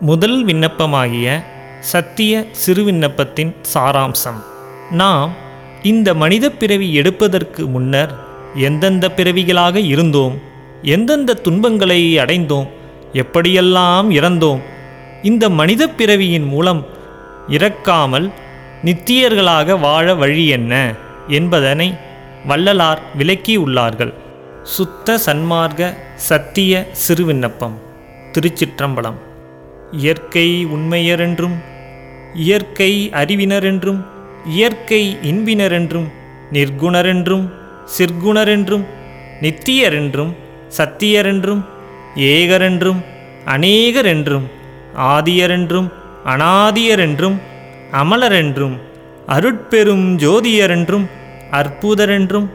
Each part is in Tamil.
முதல் விண்ணப்பமாகிய சத்திய சிறு விண்ணப்பத்தின் சாராம்சம். நாம் இந்த மனித பிறவி எடுப்பதற்கு முன்னர் எந்தெந்த பிறவிகளாக இருந்தோம் எந்தெந்த துன்பங்களை அடைந்தோம் எப்படியெல்லாம் இறந்தோம் இந்த மனித பிறவியின் மூலம் இறக்காமல் நித்தியர்களாக வாழ வழி என்ன என்பதனை வள்ளலார் விளக்கியுள்ளார்கள் சுத்த சன்மார்க்க சத்திய சிறு விண்ணப்பம் திருச்சிற்றம்பலம். இயற்கை உண்மையரென்றும் இயற்கை அறிவினரென்றும் இயற்கை இன்பினரென்றும் நிர்குணரென்றும் சிற்குணரென்றும் நித்தியரென்றும் சத்தியரென்றும் ஏகரென்றும் அநேகரென்றும் ஆதியரென்றும் அனாதியரென்றும் அமலரென்றும் அருட்பெரும் ஜோதியரென்றும் அற்புதரென்றும்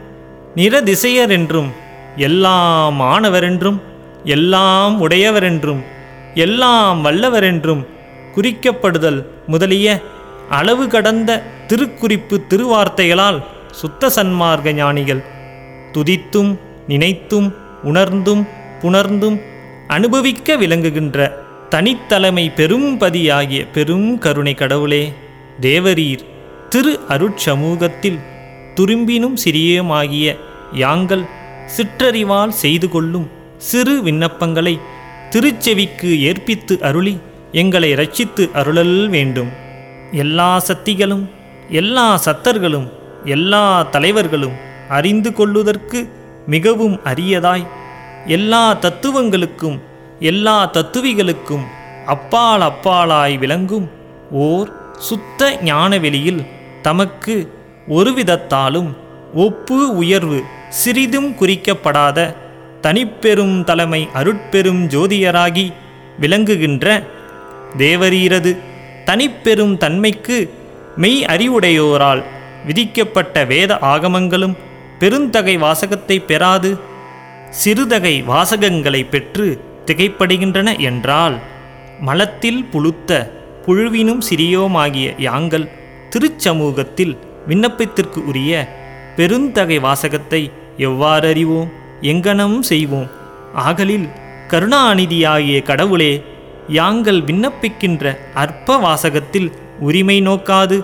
நிறதிசையரென்றும் எல்லாம் ஆனவரென்றும் எல்லாம் உடையவரென்றும் எல்லாம் வல்லவரென்றும் குறிக்கப்படுதல் முதலிய அளவு கடந்த திருக்குறிப்பு திருவார்த்தைகளால் சுத்த சன்மார்க்க ஞானிகள். துதித்தும் நினைத்தும் உணர்ந்தும் புணர்ந்தும் அனுபவிக்க விளங்குகின்ற தனித்தலைமை பெரும்பதியாகிய பெரும் கருணை கடவுளே தேவரீர் திரு அருட்சமூகத்தில் துரும்பினும் சிறியமாகிய யாங்கள் சிற்றறிவால் செய்து கொள்ளும் சிறு விண்ணப்பங்களை திருச்செவிக்கு ஏற்பித்து அருளி எங்களை ரட்சித்து அருளல் வேண்டும். எல்லா சக்திகளும் எல்லா சத்தர்களும் எல்லா தலைவர்களும் அறிந்து கொள்ளுதற்கு மிகவும் அரியதாய். எல்லா தத்துவங்களுக்கும் எல்லா தத்துவிகளுக்கும் அப்பால் அப்பாலாய் விளங்கும் ஓர் சுத்த ஞானவெளியில் தமக்கு ஒருவிதத்தாலும் ஒப்பு உயர்வு சிறிதும் குறிக்கப்படாத தனிப்பெரும் தலைமை அருட்பெரும் ஜோதியராகி விளங்குகின்ற தேவரீரது தனிப்பெரும் தன்மைக்கு மெய் அறிவுடையோரால் விதிக்கப்பட்ட வேத ஆகமங்களும் பெருந்தகை வாசகத்தை பெறாது சிறுதகை வாசகங்களை பெற்று திகைப்படுகின்றன என்றால் மலத்தில் புழுத்த புழுவினும் சிறியோமாகிய யாங்கள் திருச்சமூகத்தில் விண்ணப்பத்திற்கு உரிய பெருந்தகை வாசகத்தை எவ்வாறு அறிவோம் எங்கனம் செய்வோம்? ஆகலில் கருணாநிதியாகிய கடவுளே யாங்கள் விண்ணப்பிக்கின்ற அற்ப வாசகத்தில் உரிமை நோக்காது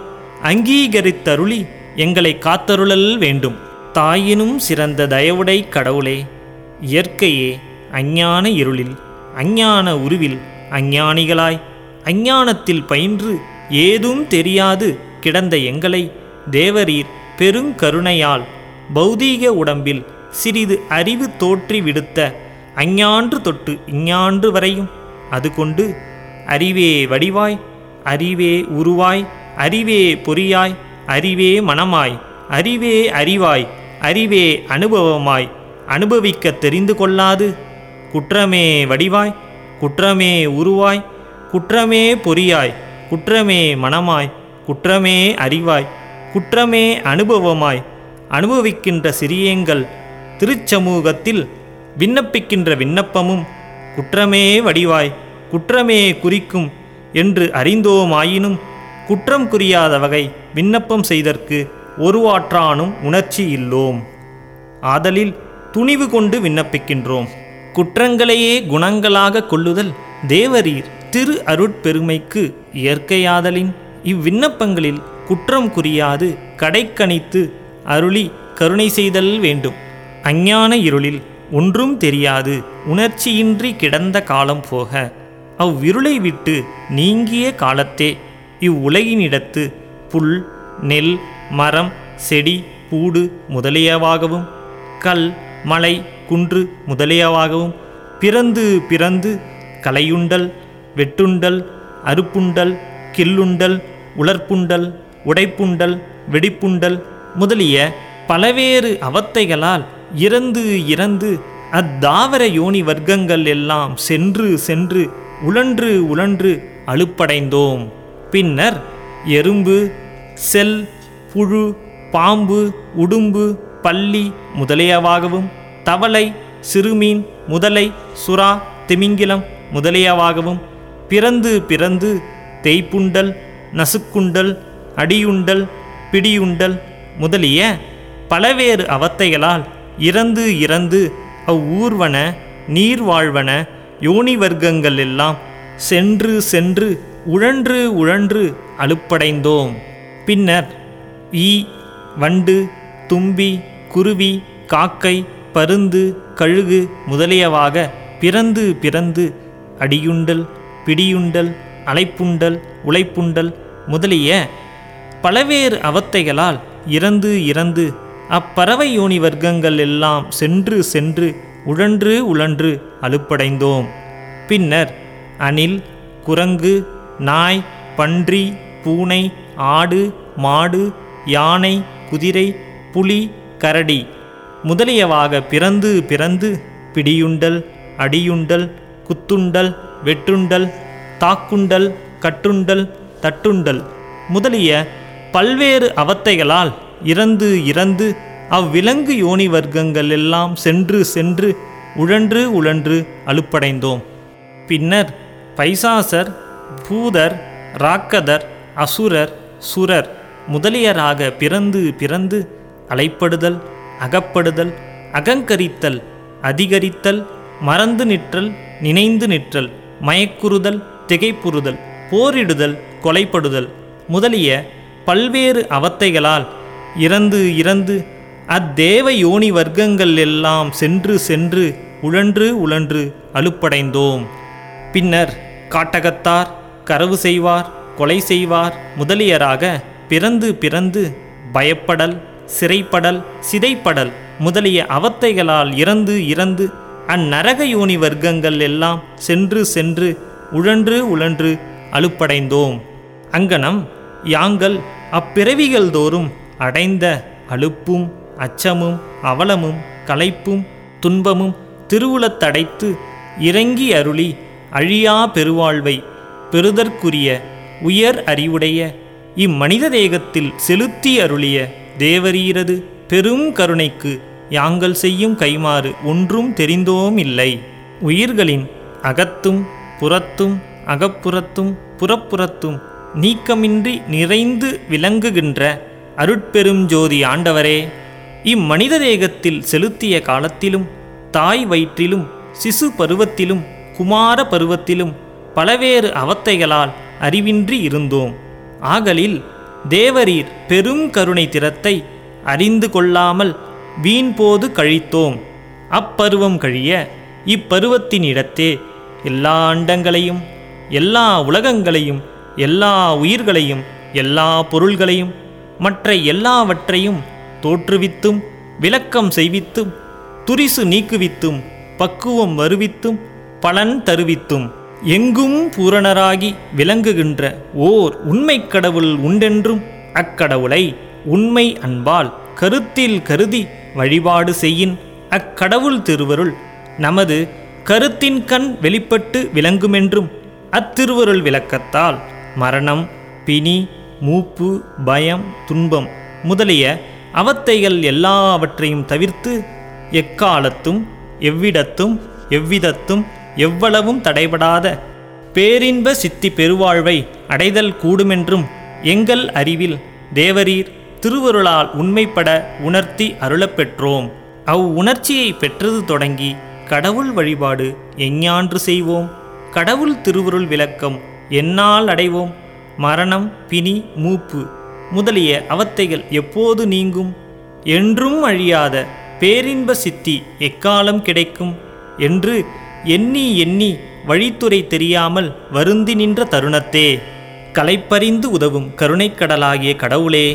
அங்கீகரித்தருளி எங்களை காத்தருளல் வேண்டும். தாயினும் சிறந்த தயவுடை கடவுளே இயற்கையே அஞ்ஞான இருளில் அஞ்ஞான உருவில் அஞ்ஞானிகளாய் அஞ்ஞானத்தில் பயின்று ஏதும் தெரியாது கிடந்த எங்களை தேவரீர் பெருங்கருணையால் பௌதீக உடம்பில் சிறிது அறிவு தோற்றி விடுத்த அஞ்ஞான்று தொட்டு இஞ்ஞான்று வரையும். அது கொண்டு அறிவே வடிவாய் அறிவே உருவாய் அறிவே பொறியாய் அறிவே மனமாய் அறிவே அறிவாய் அறிவே அனுபவமாய் அனுபவிக்க தெரிந்து கொள்ளாது. குற்றமே வடிவாய் குற்றமே உருவாய் குற்றமே பொறியாய் குற்றமே மனமாய் குற்றமே அறிவாய் குற்றமே அனுபவமாய் அனுபவிக்கின்ற சிறியங்கள் திருச்சமூகத்தில் விண்ணப்பிக்கின்ற விண்ணப்பமும் குற்றமே வடிவாய் குற்றமே குறிக்கும் என்று அறிந்தோமாயினும் குற்றம் குறியாத வகை விண்ணப்பம் செய்தற்கு ஒருவாற்றானும் உணர்ச்சி இல்லோம். ஆதலில் துணிவு கொண்டு விண்ணப்பிக்கின்றோம். குற்றங்களையே குணங்களாக கொள்ளுதல் தேவரீர் திரு அருட்பெருமைக்கு இயற்கையாதலின் இவ்விண்ணப்பங்களில் குற்றம் குறியாது கடைக்கணித்து அருளி கருணை செய்தல் வேண்டும். அஞ்ஞான இருளில் ஒன்றும் தெரியாது உணர்ச்சியின்றி கிடந்த காலம் போக அவ்விருளை விட்டு நீங்கிய காலத்தே இவ்வுலகினிடத்து புல் நெல் மரம் செடி பூடு முதலியவாகவும் கல் மலை குன்று முதலியவாகவும் பிறந்து பிறந்து கலையுண்டல் வெட்டுண்டல் அறுப்புண்டல் கில்லுண்டல் உலர்ப்புண்டல் உடைப்புண்டல் வெடிப்புண்டல் முதலிய பலவேறு அவத்தைகளால் இறந்து இறந்து அத்தாவர யோனி வர்க்கங்கள் எல்லாம் சென்று சென்று உழன்று உழன்று அழுப்படைந்தோம். பின்னர் எறும்பு செல் புழு பாம்பு உடும்பு பள்ளி முதலியவாகவும் தவளை சிறுமீன் முதலை சுறா திமிங்கிலம் முதலியவாகவும் பிறந்து பிறந்து தேய்ப்புண்டல் நசுக்குண்டல் அடியுண்டல் பிடியுண்டல் முதலிய பலவேறு அவத்தைகளால் இறந்து இறந்து அவ்வூர்வன நீர்வாழ்வன யோனி வர்க்கங்கள் எல்லாம் சென்று சென்று உழன்று உழன்று அலுப்படைந்தோம். பின்னர் ஈ வண்டு தும்பி குருவி காக்கை பருந்து கழுகு முதலியவாக பிறந்து பிறந்து அடியுண்டல் பிடியுண்டல் அலைப்புண்டல் உழைப்புண்டல் முதலிய பலவேறு அவத்தைகளால் இறந்து இறந்து அப்பறவை யோனி வர்க்கங்கள் எல்லாம் சென்று சென்று உழன்று உழன்று அலுப்படைந்தோம். பின்னர் அணில் குரங்கு நாய் பன்றி பூனை ஆடு மாடு யானை குதிரை புலி கரடி முதலியவாக பிறந்து பிறந்து பிடியுண்டல் அடியுண்டல் குத்துண்டல் வெட்டுண்டல் தாக்குண்டல் கட்டுண்டல் தட்டுண்டல் முதலிய பல்வேறு அவத்தைகளால் இறந்து இறந்து அவ்விலங்கு யோனி வர்க்கங்கள் எல்லாம் சென்று சென்று உழன்று உழன்று அலுப்படைந்தோம். பின்னர் பைசாசர் பூதர் ராக்கதர் அசுரர் சுரர் முதலியராக பிறந்து பிறந்து அலைப்படுதல் அகப்படுதல் அகங்கரித்தல் அதிகரித்தல் மறந்து நிற்றல் நினைந்து நிற்றல் மயக்குறுதல் திகைப்புறுதல் போரிடுதல் கொலைப்படுதல் முதலிய பல்வேறு அவத்தைகளால் இறந்து இறந்து அத்தேவ யோனி வர்க்கங்கள் எல்லாம் சென்று சென்று உழன்று உழன்று அலுப்படைந்தோம். பின்னர் காட்டகத்தார் கரவு செய்வார் கொலை செய்வார் முதலியராக பிறந்து பிறந்து பயப்படல் சிறைப்படல் சிதைப்படல் முதலிய அவத்தைகளால் இறந்து இறந்து அந்நரக யோனி வர்க்கங்கள் எல்லாம் சென்று சென்று உழன்று உழன்று அலுப்படைந்தோம். அங்கனம் யாங்கள் அப்பிறவிகள் தோறும் அடைந்த அலுப்பும் அச்சமும் அவலமும் களைப்பும் துன்பமும் திருவுளத்தடைத்து இறங்கி அருளி அழியா பெருவாழ்வை பெறுதற்குரிய உயர் அறிவுடைய இம்மனித தேகத்தில் செலுத்தி அருளிய தேவரீரது பெரும் கருணைக்கு யாங்கள் செய்யும் கைமாறு ஒன்றும் தெரிந்தோம் இல்லை. உயிர்களின் அகத்தும் புறத்தும் அகப்புறத்தும் புறப்புறத்தும் நீக்கமின்றி நிறைந்து விளங்குகின்ற அருட்பெரும் ஜோதி ஆண்டவரே இம்மனித தேகத்தில் செலுத்திய காலத்திலும் தாய் வயிற்றிலும் சிசு பருவத்திலும் குமார பருவத்திலும் பலவேறு அவத்தைகளால் அறிவின்றி இருந்தோம். ஆகலில் தேவரீர் பெரும் கருணை திறத்தை அறிந்து கொள்ளாமல் வீண்போது கழித்தோம். அப்பருவம் கழிய இப்பருவத்தின் இடத்தே எல்லா அண்டங்களையும் எல்லா உலகங்களையும் எல்லா உயிர்களையும் எல்லா பொருள்களையும் மற்ற எல்லாவற்றையும் தோற்றுவித்தும் விளக்கம் செய்வித்தும் துரிசு நீக்குவித்தும் பக்குவம் வருவித்தும் பலன் தருவித்தும். எங்கும் பூரணராகி விளங்குகின்ற ஓர் உண்மைக் கடவுள் உண்டென்றும் அக்கடவுளை உண்மை அன்பால் கருத்தில் கருதி வழிபாடு செய்யின் அக்கடவுள் திருவருள் நமது கருத்தின் கண் வெளிப்பட்டு விளங்குமென்றும் அத்திருவருள் விளக்கத்தால் மரணம் பிணி மூப்பு பயம் துன்பம் முதலிய அவத்தைகள் எல்லாவற்றையும் தவிர்த்து எக்காலத்தும் எவ்விடத்தும் எவ்விதத்தும் எவ்வளவும் தடைபடாத பேரின்ப சித்தி பெருவாழ்வை அடைதல் கூடுமென்றும் எங்கள் அறிவில் தேவரீர் திருவருளால் உண்மைப்பட உணர்த்தி அருளப்பெற்றோம். அவ் உணர்ச்சியை பெற்றது தொடங்கி கடவுள் வழிபாடு எஞ்ஞான்று செய்வோம். கடவுள் திருவருள் விளக்கம் என்னால் அடைவோம். மரணம் பிணி மூப்பு முதலிய அவத்தைகள் எப்போது நீங்கும்? என்றும் அழியாத பேரின்ப சித்தி எக்காலம் கிடைக்கும்? என்று எண்ணி எண்ணி வழித்துறை தெரியாமல் வருந்தி நின்ற தருணத்தே களைப்பறிந்து உதவும் கருணைக்கடலாகிய கடவுளே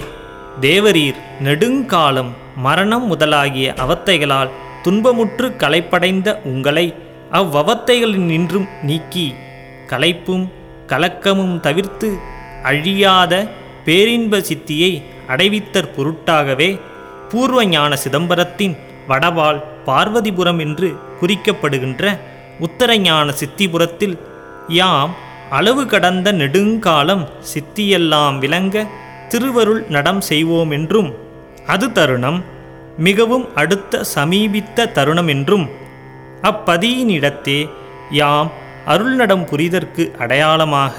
தேவரீர் நெடுங்காலம் மரணம் முதலாகிய அவத்தைகளால் துன்பமுற்று களைப்படைந்த உங்களை அவ்வவத்தைகளில் நின்றும் நீக்கி களைப்பும் கலக்கமும் தவிர்த்து அழியாத பேரின்ப சித்தியை அடைவித்தற் பொருட்டாகவே பூர்வ ஞான சிதம்பரத்தின் வடவால் பார்வதிபுரம் என்று குறிக்கப்படுகின்ற உத்தரஞான சித்திபுரத்தில் யாம் அளவு கடந்த நெடுங்காலம் சித்தியெல்லாம் விளங்க திருவருள் நடம் செய்வோம் என்றும் அது தருணம் மிகவும் அடுத்த சமீபித்த தருணம் என்றும் அப்பதியினிடத்தே யாம் அருள்நடம் புரிதற்கு அடையாளமாக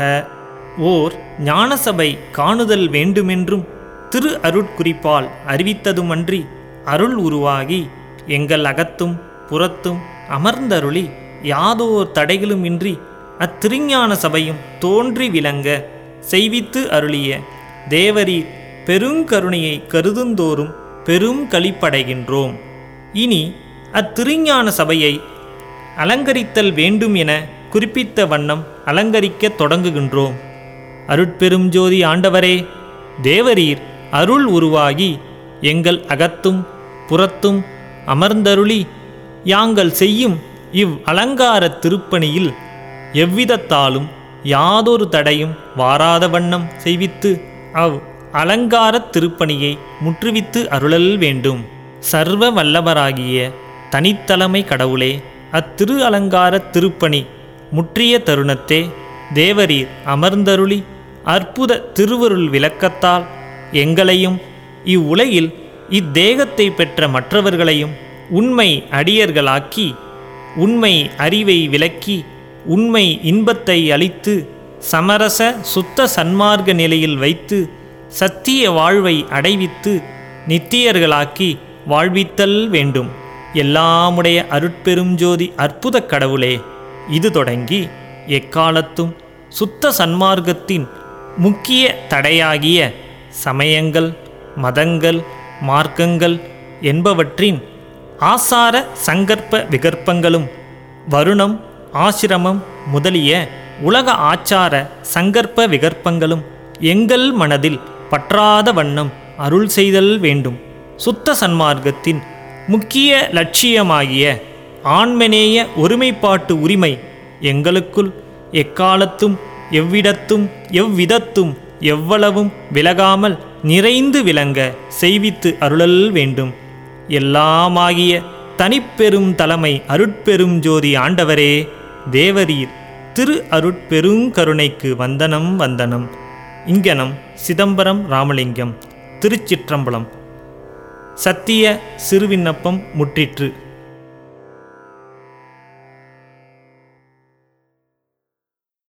ஓர் ஞானசபை காணுதல் வேண்டுமென்றும் திரு அருட்குறிப்பால் அறிவித்ததுமன்றி அருள் உருவாகி எங்கள் அகத்தும் புறத்தும் அமர்ந்தருளி யாதோர் தடைகளுமின்றி அத்திருஞான சபையும் தோன்றி விளங்க செய்வித்து அருளிய தேவரி பெருங்கருணையை கருதுந்தோறும் பெரும் களிப்படைகின்றோம். இனி அத்திருஞான சபையை அலங்கரித்தல் வேண்டும் என குறிப்பித்த வண்ணம் அலங்கரிக்கத் தொடங்குகின்றோம். அருட்பெரும் ஜோதி ஆண்டவரே தேவரீர் அருள் உருவாகி எங்கள் அகத்தும் புறத்தும் அமர்ந்தருளி யாங்கள் செய்யும் இவ் அலங்கார திருப்பணியில் எவ்விதத்தாலும் யாதொரு தடையும் வாராத வண்ணம் செய்வித்து அவ் அலங்காரத் திருப்பணியை முற்றுவித்து அருளல் வேண்டும். சர்வ வல்லவராகிய தனித்தலைமை கடவுளே அத்திரு அலங்கார திருப்பணி முற்றிய தருணத்தே தேவரீர் அமர்ந்தருளி அற்புத திருவருள் விளக்கத்தால் எங்களையும் இவ்வுலகில் இத்தேகத்தை பெற்ற மற்றவர்களையும் உண்மை அடியர்களாக்கி உண்மை அறிவை விளக்கி உண்மை இன்பத்தை அளித்து சமரச சுத்த சன்மார்க்க நிலையில் வைத்து சத்திய வாழ்வை அடைவித்து நித்தியர்களாக்கி வாழ்வித்தல் வேண்டும். எல்லாமுடைய அருட்பெரும் ஜோதி அற்புத கடவுளே இது தொடங்கி எக்காலத்தும் சுத்த சன்மார்க்கத்தின் முக்கிய தடையாகிய சமயங்கள் மதங்கள் மார்க்கங்கள் என்பவற்றின் ஆசார சங்கற்ப விகற்பங்களும் வருணம் ஆசிரமம் முதலிய உலக ஆச்சார சங்கற்ப விகற்பங்களும் எங்கள் மனதில் பற்றாத வண்ணம் அருள் செய்தல் வேண்டும். சுத்த சன்மார்க்கத்தின் முக்கிய லட்சியமாகிய ஆண்மனேய ஒருமைப்பாட்டு உரிமை எங்களுக்குள் எக்காலத்தும் எவ்விடத்தும் எவ்விதத்தும் எவ்வளவும் விலகாமல் நிறைந்து விளங்க செய்வித்து அருளல் வேண்டும். எல்லாமாகிய தனிப்பெரும் தலைமை அருட்பெரும் ஜோதி ஆண்டவரே தேவரீர் திரு அருட்பெருங்கருணைக்கு வந்தனம் வந்தனம். இங்கனம் சிதம்பரம் ராமலிங்கம் திருச்சிற்றம்பலம். சத்திய சிறுவிண்ணப்பம் முற்றிற்று.